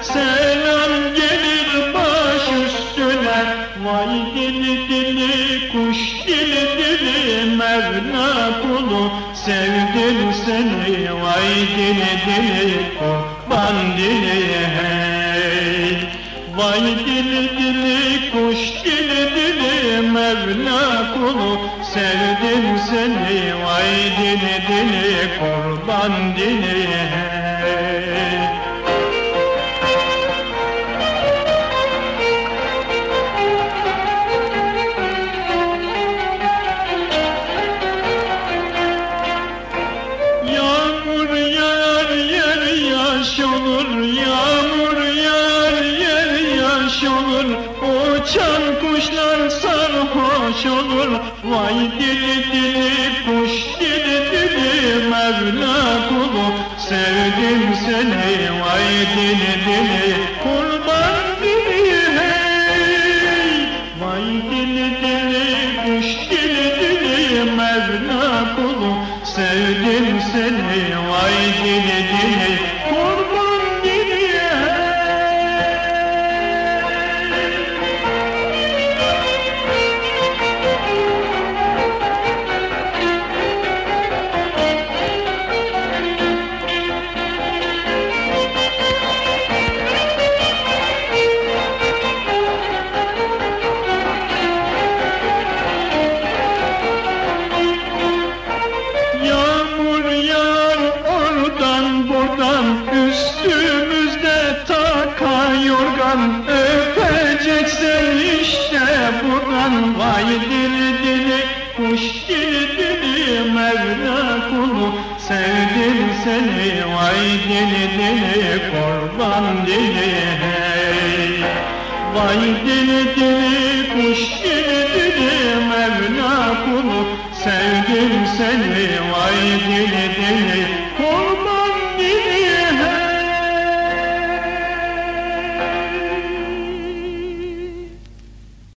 Selam gelir baş üstüne Vay dili dili kuş dili dili Mevla kulu sevdim seni Vay dili dili kurban dili hey. Vay dili dili kuş dili dili Mevla kulu sevdim seni Vay dili dili kurban dili hey. Uçan kuşlar sarhoş olur. Vay dili dili kuş dili dili Mevla kulu. Sevdim seni Vay dili dili kurban dili hey. Vay dili dili kuş dili dili Mevla kulu. Sevdim seni Vay dili dili Mevla kulu sevdim seni Vay deli deli kurban deli hey. Vay deli deli kuş deli Mevla kulu sevdim seni Vay deli